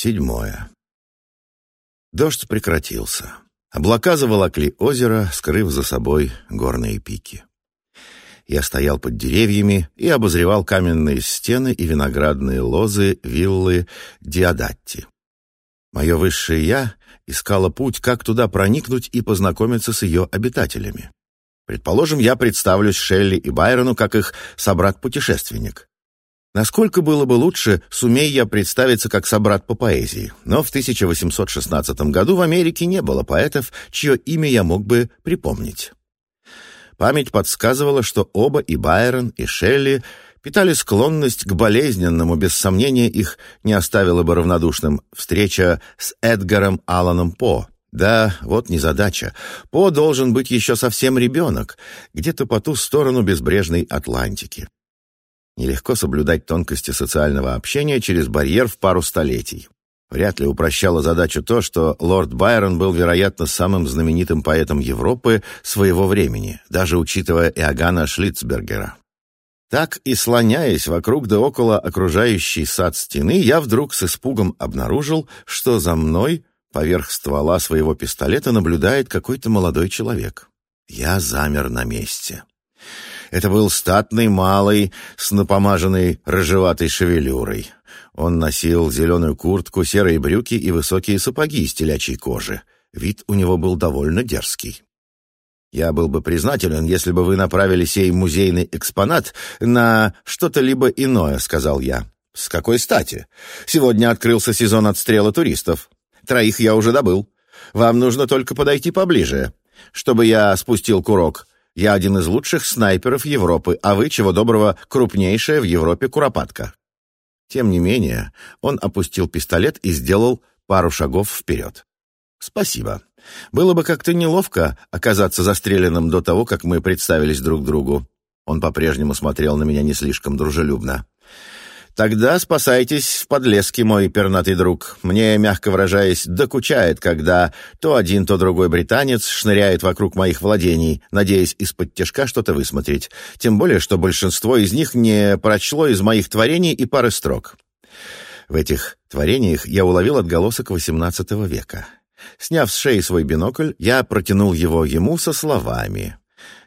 Седьмое. Дождь прекратился. Облака заволокли озеро, скрыв за собой горные пики. Я стоял под деревьями и обозревал каменные стены и виноградные лозы виллы Диадатти. Мое высшее «я» искало путь, как туда проникнуть и познакомиться с ее обитателями. Предположим, я представлюсь Шелли и Байрону как их собрат-путешественник. Насколько было бы лучше, сумей я представиться как собрат по поэзии, но в 1816 году в Америке не было поэтов, чье имя я мог бы припомнить. Память подсказывала, что оба, и Байрон, и Шелли, питали склонность к болезненному, без сомнения их не оставила бы равнодушным встреча с Эдгаром Алланом По. Да, вот незадача. По должен быть еще совсем ребенок, где-то по ту сторону безбрежной Атлантики. Нелегко соблюдать тонкости социального общения через барьер в пару столетий. Вряд ли упрощало задачу то, что лорд Байрон был, вероятно, самым знаменитым поэтом Европы своего времени, даже учитывая Иоганна Шлицбергера. Так и слоняясь вокруг да около окружающей сад стены, я вдруг с испугом обнаружил, что за мной поверх ствола своего пистолета наблюдает какой-то молодой человек. Я замер на месте. Это был статный малый с напомаженной рыжеватой шевелюрой. Он носил зеленую куртку, серые брюки и высокие сапоги из телячьей кожи. Вид у него был довольно дерзкий. Я был бы признателен, если бы вы направили сей музейный экспонат на что-то либо иное, сказал я. С какой стати? Сегодня открылся сезон отстрела туристов. Троих я уже добыл. Вам нужно только подойти поближе, чтобы я спустил курок. Я один из лучших снайперов Европы, а вы, чего доброго, крупнейшая в Европе куропатка». Тем не менее, он опустил пистолет и сделал пару шагов вперед. «Спасибо. Было бы как-то неловко оказаться застреленным до того, как мы представились друг другу». Он по-прежнему смотрел на меня не слишком дружелюбно. Тогда спасайтесь в подлеске, мой пернатый друг. Мне, мягко выражаясь, докучает, когда то один, то другой британец шныряет вокруг моих владений, надеясь из-под тяжка что-то высмотреть. Тем более, что большинство из них не прочло из моих творений и пары строк. В этих творениях я уловил отголосок XVIII века. Сняв с шеи свой бинокль, я протянул его ему со словами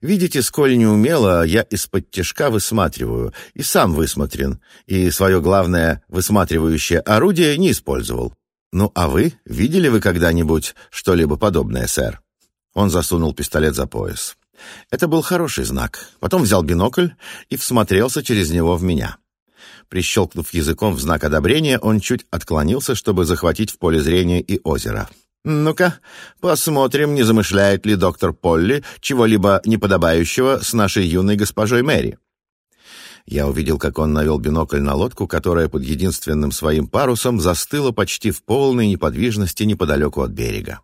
Видите, сколь неумело я из-под тяжка высматриваю, и сам высмотрен, и свое главное высматривающее орудие не использовал. Ну а вы, видели вы когда-нибудь что-либо подобное, сэр?» Он засунул пистолет за пояс. Это был хороший знак. Потом взял бинокль и всмотрелся через него в меня. Прищелкнув языком в знак одобрения, он чуть отклонился, чтобы захватить в поле зрения и озеро. Ну-ка, посмотрим, не замышляет ли доктор Полли чего-либо неподобающего с нашей юной госпожой Мэри. Я увидел, как он навел бинокль на лодку, которая под единственным своим парусом застыла почти в полной неподвижности неподалеку от берега.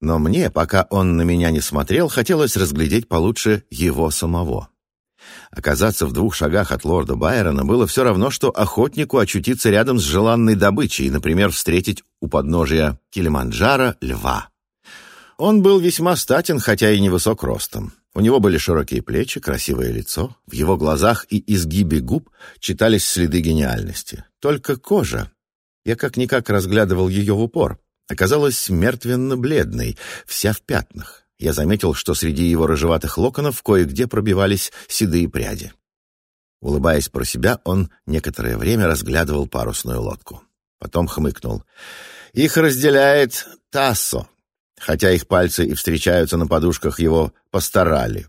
Но мне, пока он на меня не смотрел, хотелось разглядеть получше его самого. Оказаться в двух шагах от лорда Байрона было все равно, что охотнику очутиться рядом с желанной добычей, например, встретить у подножия Килиманджаро льва. Он был весьма статен, хотя и невысок ростом. У него были широкие плечи, красивое лицо. В его глазах и изгибе губ читались следы гениальности. Только кожа. Я как-никак разглядывал ее в упор. Оказалась мертвенно-бледной, вся в пятнах. Я заметил, что среди его рыжеватых локонов кое-где пробивались седые пряди. Улыбаясь про себя, он некоторое время разглядывал парусную лодку. Потом хмыкнул. «Их разделяет Тассо, хотя их пальцы и встречаются на подушках его постарали.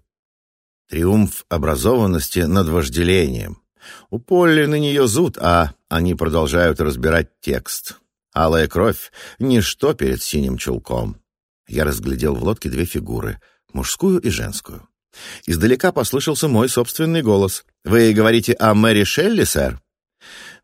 Триумф образованности над вожделением. У Полли на нее зуд, а они продолжают разбирать текст. Алая кровь — ничто перед синим чулком. Я разглядел в лодке две фигуры — мужскую и женскую. Издалека послышался мой собственный голос. «Вы говорите о Мэри Шелли, сэр?»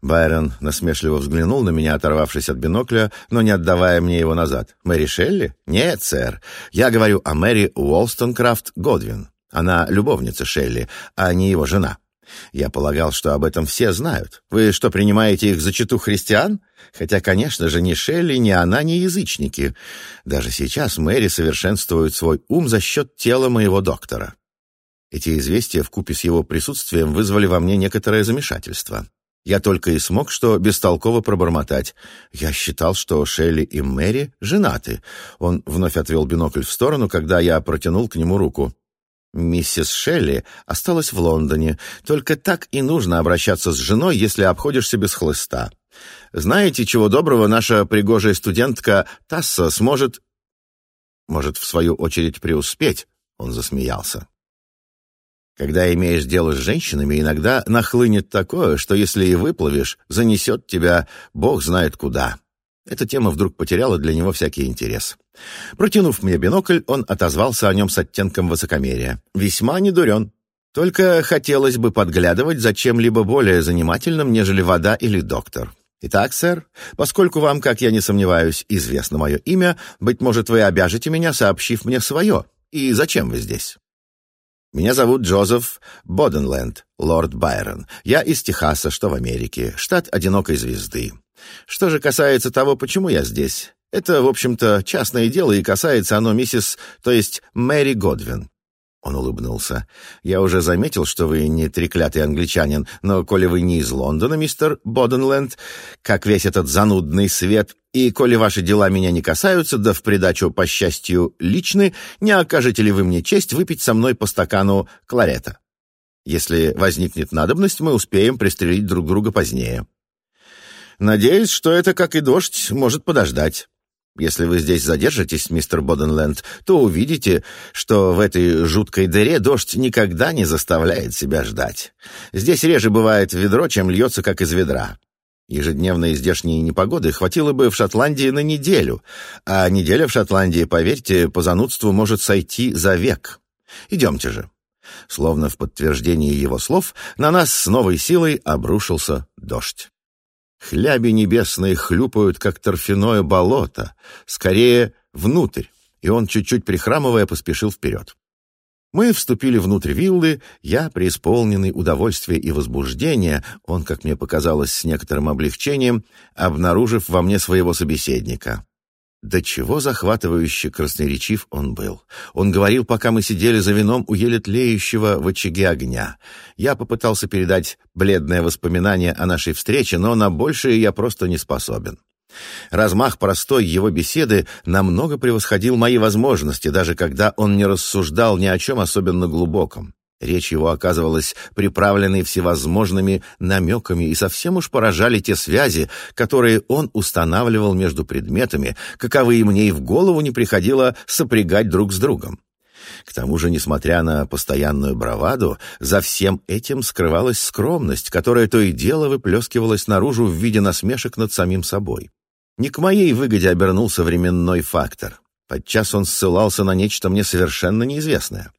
Байрон насмешливо взглянул на меня, оторвавшись от бинокля, но не отдавая мне его назад. «Мэри Шелли? Нет, сэр. Я говорю о Мэри Уолстонкрафт Годвин. Она любовница Шелли, а не его жена». Я полагал, что об этом все знают. Вы что, принимаете их за читу христиан? Хотя, конечно же, ни Шелли, ни она, не язычники. Даже сейчас Мэри совершенствует свой ум за счет тела моего доктора. Эти известия вкупе с его присутствием вызвали во мне некоторое замешательство. Я только и смог что бестолково пробормотать. Я считал, что Шелли и Мэри женаты. Он вновь отвел бинокль в сторону, когда я протянул к нему руку. Миссис Шелли осталась в Лондоне. Только так и нужно обращаться с женой, если обходишься без хлыста. Знаете, чего доброго наша пригожая студентка Тасса сможет... Может, в свою очередь преуспеть? Он засмеялся. Когда имеешь дело с женщинами, иногда нахлынет такое, что если и выплывешь, занесет тебя бог знает куда. Эта тема вдруг потеряла для него всякий интерес. Протянув мне бинокль, он отозвался о нем с оттенком высокомерия. «Весьма недурен. Только хотелось бы подглядывать за чем-либо более занимательным, нежели вода или доктор. Итак, сэр, поскольку вам, как я не сомневаюсь, известно мое имя, быть может, вы обяжете меня, сообщив мне свое. И зачем вы здесь?» Меня зовут Джозеф Боденленд, лорд Байрон. Я из Техаса, что в Америке, штат одинокой звезды. Что же касается того, почему я здесь, это, в общем-то, частное дело, и касается оно миссис, то есть Мэри Годвин». Он улыбнулся. «Я уже заметил, что вы не треклятый англичанин, но коли вы не из Лондона, мистер Боденленд, как весь этот занудный свет, и коли ваши дела меня не касаются, да в придачу, по счастью, личны, не окажете ли вы мне честь выпить со мной по стакану кларета? Если возникнет надобность, мы успеем пристрелить друг друга позднее. Надеюсь, что это, как и дождь, может подождать». Если вы здесь задержитесь, мистер Боденленд, то увидите, что в этой жуткой дыре дождь никогда не заставляет себя ждать. Здесь реже бывает ведро, чем льется, как из ведра. Ежедневные здешние непогоды хватило бы в Шотландии на неделю, а неделя в Шотландии, поверьте, по занудству может сойти за век. Идемте же». Словно в подтверждении его слов, на нас с новой силой обрушился дождь. Хляби небесные хлюпают, как торфяное болото, скорее внутрь, и он, чуть-чуть прихрамывая, поспешил вперед. Мы вступили внутрь виллы, я, преисполненный удовольствия и возбуждения, он, как мне показалось, с некоторым облегчением, обнаружив во мне своего собеседника. До чего захватывающе красноречив он был. Он говорил, пока мы сидели за вином у еле тлеющего в очаге огня. Я попытался передать бледное воспоминание о нашей встрече, но на большее я просто не способен. Размах простой его беседы намного превосходил мои возможности, даже когда он не рассуждал ни о чем особенно глубоком. Речь его оказывалась приправленной всевозможными намеками и совсем уж поражали те связи, которые он устанавливал между предметами, каковые мне и в голову не приходило сопрягать друг с другом. К тому же, несмотря на постоянную браваду, за всем этим скрывалась скромность, которая то и дело выплескивалась наружу в виде насмешек над самим собой. Не к моей выгоде обернулся временной фактор. Подчас он ссылался на нечто мне совершенно неизвестное.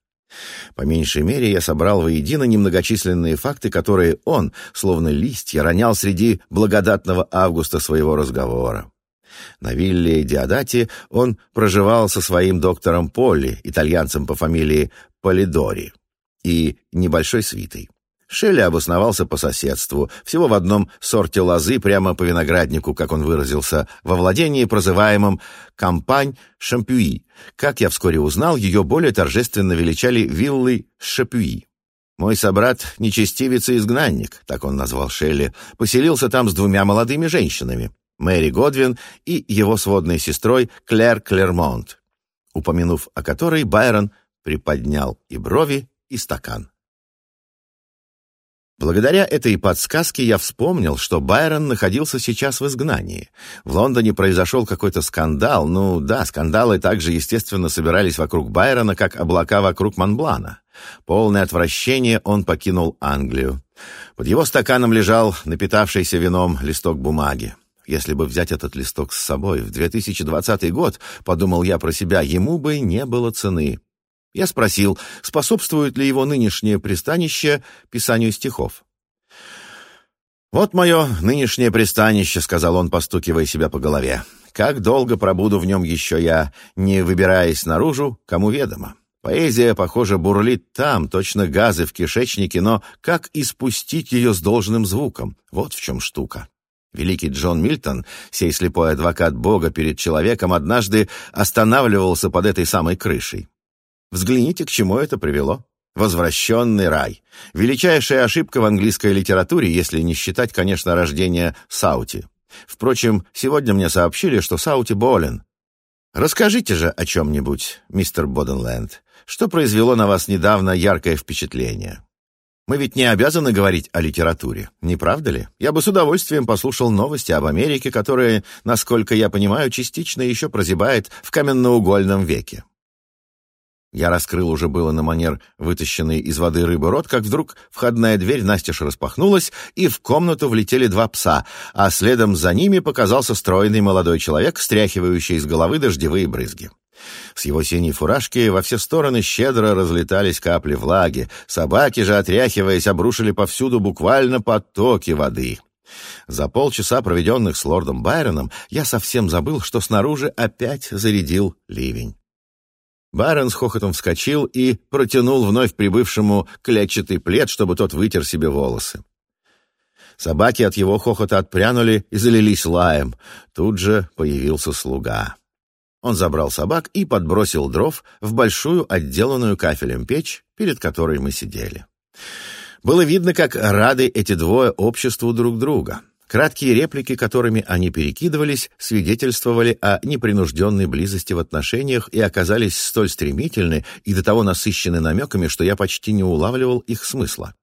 По меньшей мере, я собрал воедино немногочисленные факты, которые он, словно листья, ронял среди благодатного августа своего разговора. На вилле Диодати он проживал со своим доктором Полли, итальянцем по фамилии Полидори, и небольшой свитой. Шелли обосновался по соседству, всего в одном сорте лозы прямо по винограднику, как он выразился, во владении, прозываемом «Кампань Шампюи». Как я вскоре узнал, ее более торжественно величали «Виллы Шапюи». Мой собрат — нечестивец и изгнанник, так он назвал Шелли, поселился там с двумя молодыми женщинами, Мэри Годвин и его сводной сестрой Клэр Клермонт, упомянув о которой Байрон приподнял и брови, и стакан. Благодаря этой подсказке я вспомнил, что Байрон находился сейчас в изгнании. В Лондоне произошел какой-то скандал. Ну да, скандалы также, естественно, собирались вокруг Байрона, как облака вокруг Монблана. Полное отвращение он покинул Англию. Под его стаканом лежал напитавшийся вином листок бумаги. Если бы взять этот листок с собой в 2020 год, подумал я про себя, ему бы не было цены. Я спросил, способствует ли его нынешнее пристанище писанию стихов. «Вот мое нынешнее пристанище», — сказал он, постукивая себя по голове. «Как долго пробуду в нем еще я, не выбираясь наружу, кому ведомо. Поэзия, похоже, бурлит там, точно газы в кишечнике, но как испустить ее с должным звуком? Вот в чем штука». Великий Джон Мильтон, сей слепой адвокат Бога перед человеком, однажды останавливался под этой самой крышей. Взгляните, к чему это привело. Возвращенный рай. Величайшая ошибка в английской литературе, если не считать, конечно, рождение Саути. Впрочем, сегодня мне сообщили, что Саути болен. Расскажите же о чем-нибудь, мистер Боденленд. Что произвело на вас недавно яркое впечатление? Мы ведь не обязаны говорить о литературе, не правда ли? Я бы с удовольствием послушал новости об Америке, которая, насколько я понимаю, частично еще прозябает в каменноугольном веке. Я раскрыл уже было на манер вытащенный из воды рыбы рот, как вдруг входная дверь настежь распахнулась, и в комнату влетели два пса, а следом за ними показался стройный молодой человек, стряхивающий из головы дождевые брызги. С его синей фуражки во все стороны щедро разлетались капли влаги, собаки же, отряхиваясь, обрушили повсюду буквально потоки воды. За полчаса, проведенных с лордом Байроном, я совсем забыл, что снаружи опять зарядил ливень. Барон с хохотом вскочил и протянул вновь прибывшему клетчатый плед, чтобы тот вытер себе волосы. Собаки от его хохота отпрянули и залились лаем. Тут же появился слуга. Он забрал собак и подбросил дров в большую отделанную кафелем печь, перед которой мы сидели. Было видно, как рады эти двое обществу друг друга. Краткие реплики, которыми они перекидывались, свидетельствовали о непринужденной близости в отношениях и оказались столь стремительны и до того насыщены намеками, что я почти не улавливал их смысла.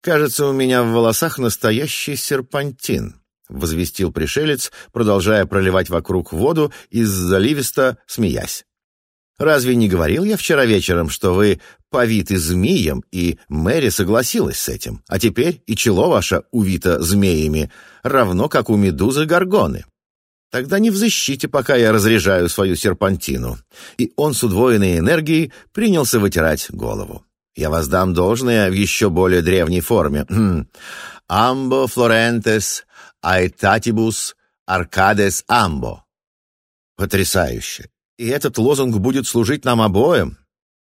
«Кажется, у меня в волосах настоящий серпантин», — возвестил пришелец, продолжая проливать вокруг воду из заливисто смеясь. Разве не говорил я вчера вечером, что вы повиты змеем, и Мэри согласилась с этим, а теперь и чело ваше увито змеями, равно как у медузы горгоны? Тогда не взыщите, пока я разряжаю свою серпантину». И он с удвоенной энергией принялся вытирать голову. «Я воздам должное в еще более древней форме. Хм. «Амбо флорентес айтатибус аркадес амбо». Потрясающе! И этот лозунг будет служить нам обоим,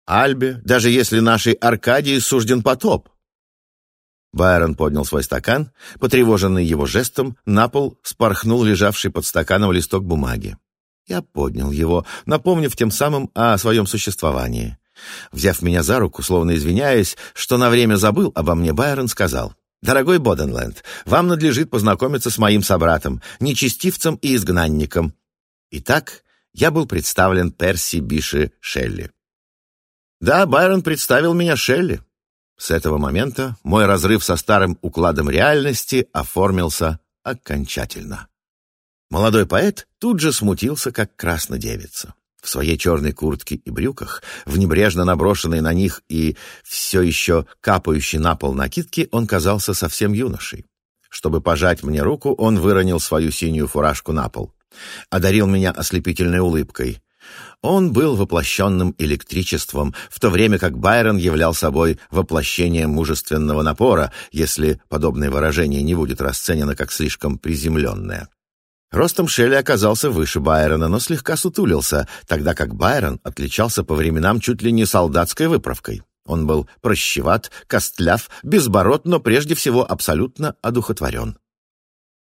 Альбе, даже если нашей Аркадии сужден потоп. Байрон поднял свой стакан, потревоженный его жестом, на пол спорхнул лежавший под стаканом листок бумаги. Я поднял его, напомнив тем самым о своем существовании. Взяв меня за руку, словно извиняясь, что на время забыл обо мне, Байрон сказал, «Дорогой Боденленд, вам надлежит познакомиться с моим собратом, нечестивцем и изгнанником. Итак, я был представлен Перси Биши Шелли. Да, Байрон представил меня Шелли. С этого момента мой разрыв со старым укладом реальности оформился окончательно. Молодой поэт тут же смутился, как краснодевица. В своей черной куртке и брюках, в небрежно наброшенной на них и все еще капающей на пол накидке, он казался совсем юношей. Чтобы пожать мне руку, он выронил свою синюю фуражку на пол одарил меня ослепительной улыбкой. Он был воплощенным электричеством, в то время как Байрон являл собой воплощение мужественного напора, если подобное выражение не будет расценено как слишком приземленное. Ростом Шелли оказался выше Байрона, но слегка сутулился, тогда как Байрон отличался по временам чуть ли не солдатской выправкой. Он был прощеват, костляв, безбород, но прежде всего абсолютно одухотворен.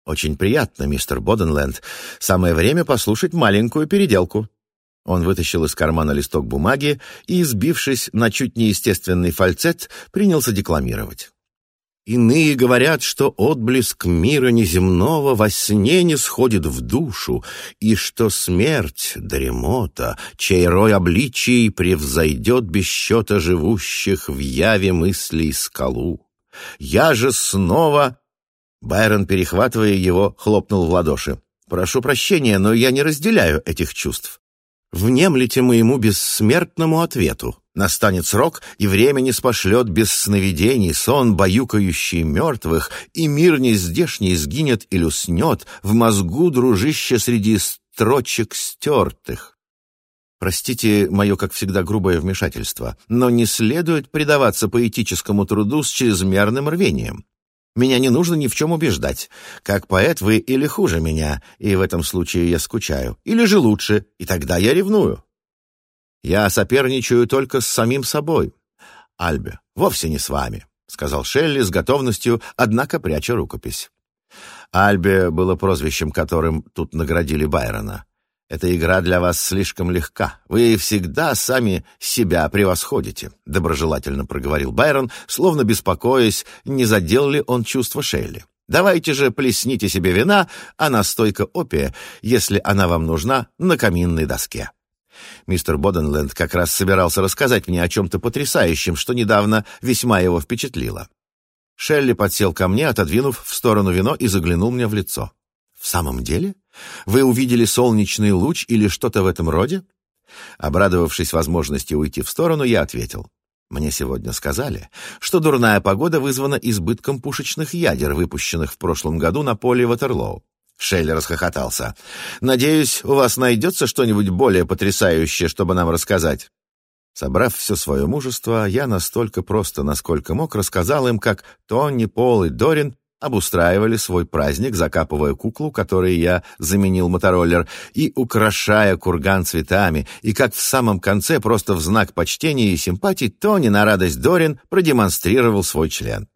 «Очень приятно, мистер Боденленд. Самое время послушать маленькую переделку». Он вытащил из кармана листок бумаги и, сбившись на чуть неестественный фальцет, принялся декламировать. Иные говорят, что отблеск мира неземного во сне не сходит в душу, и что смерть — дремота, чей рой обличий превзойдет без счета живущих в яве мыслей скалу. Я же снова Байрон, перехватывая его, хлопнул в ладоши. «Прошу прощения, но я не разделяю этих чувств. Внемлите моему бессмертному ответу. Настанет срок, и время не спошлет без сновидений сон, баюкающий мертвых, и мир нездешний сгинет или уснет в мозгу дружище среди строчек стертых». Простите мое, как всегда, грубое вмешательство, но не следует предаваться поэтическому труду с чрезмерным рвением. Меня не нужно ни в чем убеждать. Как поэт вы или хуже меня, и в этом случае я скучаю, или же лучше, и тогда я ревную. Я соперничаю только с самим собой. Альбе, вовсе не с вами, — сказал Шелли с готовностью, однако пряча рукопись. Альбе было прозвищем, которым тут наградили Байрона. Эта игра для вас слишком легка. Вы всегда сами себя превосходите», — доброжелательно проговорил Байрон, словно беспокоясь, не задел ли он чувство Шелли. «Давайте же плесните себе вина, а настойка опия, если она вам нужна, на каминной доске». Мистер Боденленд как раз собирался рассказать мне о чем-то потрясающем, что недавно весьма его впечатлило. Шелли подсел ко мне, отодвинув в сторону вино и заглянул мне в лицо. «В самом деле? Вы увидели солнечный луч или что-то в этом роде?» Обрадовавшись возможности уйти в сторону, я ответил. «Мне сегодня сказали, что дурная погода вызвана избытком пушечных ядер, выпущенных в прошлом году на поле Ватерлоу. Шелли расхохотался. «Надеюсь, у вас найдется что-нибудь более потрясающее, чтобы нам рассказать». Собрав все свое мужество, я настолько просто, насколько мог, рассказал им, как Тонни, Пол и Дорин обустраивали свой праздник, закапывая куклу, которой я заменил мотороллер, и украшая курган цветами, и как в самом конце, просто в знак почтения и симпатии, Тони на радость Дорин продемонстрировал свой член.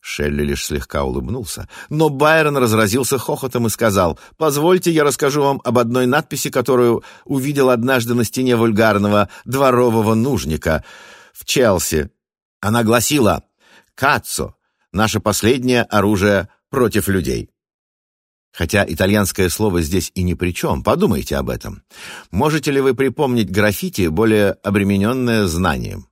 Шелли лишь слегка улыбнулся, но Байрон разразился хохотом и сказал, «Позвольте, я расскажу вам об одной надписи, которую увидел однажды на стене вульгарного дворового нужника в Челси. Она гласила «Кацо, наше последнее оружие против людей. Хотя итальянское слово здесь и ни при чем, подумайте об этом. Можете ли вы припомнить граффити, более обремененное знанием?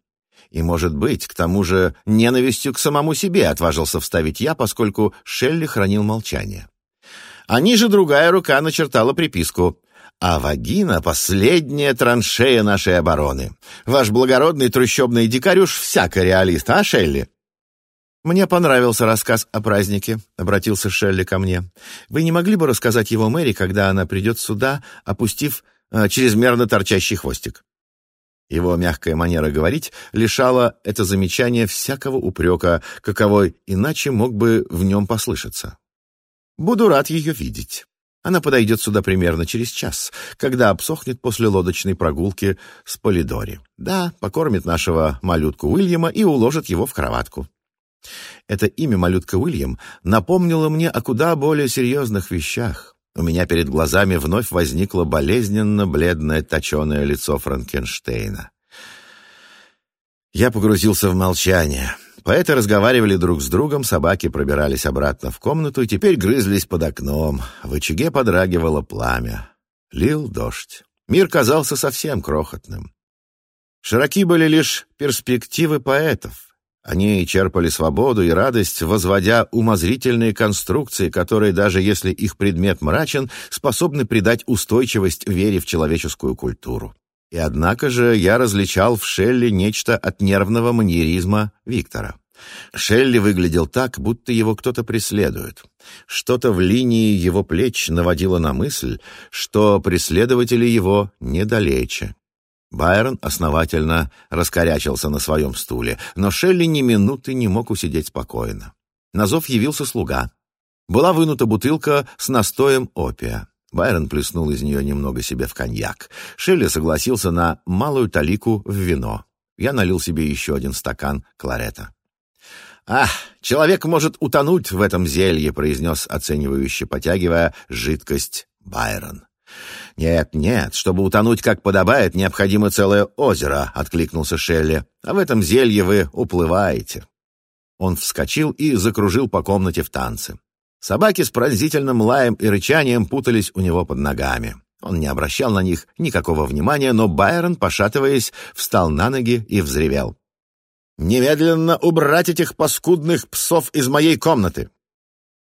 И, может быть, к тому же ненавистью к самому себе отважился вставить я, поскольку Шелли хранил молчание. А ниже другая рука начертала приписку «А вагина — последняя траншея нашей обороны. Ваш благородный трущобный дикарь всяко реалист, а, Шелли?» «Мне понравился рассказ о празднике», — обратился Шелли ко мне. «Вы не могли бы рассказать его Мэри, когда она придет сюда, опустив э, чрезмерно торчащий хвостик?» Его мягкая манера говорить лишала это замечание всякого упрека, каковой иначе мог бы в нем послышаться. «Буду рад ее видеть». Она подойдет сюда примерно через час, когда обсохнет после лодочной прогулки с Полидори. Да, покормит нашего малютку Уильяма и уложит его в кроватку. Это имя малютка Уильям напомнило мне о куда более серьезных вещах. У меня перед глазами вновь возникло болезненно-бледное точеное лицо Франкенштейна. Я погрузился в молчание. Поэты разговаривали друг с другом, собаки пробирались обратно в комнату и теперь грызлись под окном. В очаге подрагивало пламя. Лил дождь. Мир казался совсем крохотным. Широки были лишь перспективы поэтов. Они черпали свободу и радость, возводя умозрительные конструкции, которые, даже если их предмет мрачен, способны придать устойчивость вере в человеческую культуру. И однако же я различал в Шелли нечто от нервного маньеризма Виктора. Шелли выглядел так, будто его кто-то преследует. Что-то в линии его плеч наводило на мысль, что преследователи его недалече. Байрон основательно раскорячился на своем стуле, но Шелли ни минуты не мог усидеть спокойно. На зов явился слуга. Была вынута бутылка с настоем опия. Байрон плеснул из нее немного себе в коньяк. Шелли согласился на малую талику в вино. Я налил себе еще один стакан кларета. «Ах, человек может утонуть в этом зелье», — произнес, оценивающе потягивая жидкость Байрон. «Нет, нет, чтобы утонуть как подобает, необходимо целое озеро», — откликнулся Шелли. «А в этом зелье вы уплываете». Он вскочил и закружил по комнате в танце. Собаки с пронзительным лаем и рычанием путались у него под ногами. Он не обращал на них никакого внимания, но Байрон, пошатываясь, встал на ноги и взревел. «Немедленно убрать этих паскудных псов из моей комнаты!»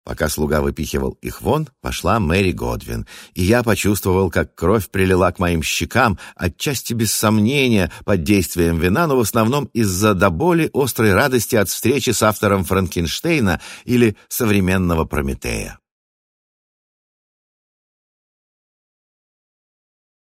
Пока слуга выпихивал их вон, пошла Мэри Годвин, и я почувствовал, как кровь прилила к моим щекам, отчасти без сомнения, под действием вина, но в основном из-за до боли острой радости от встречи с автором Франкенштейна или современного Прометея.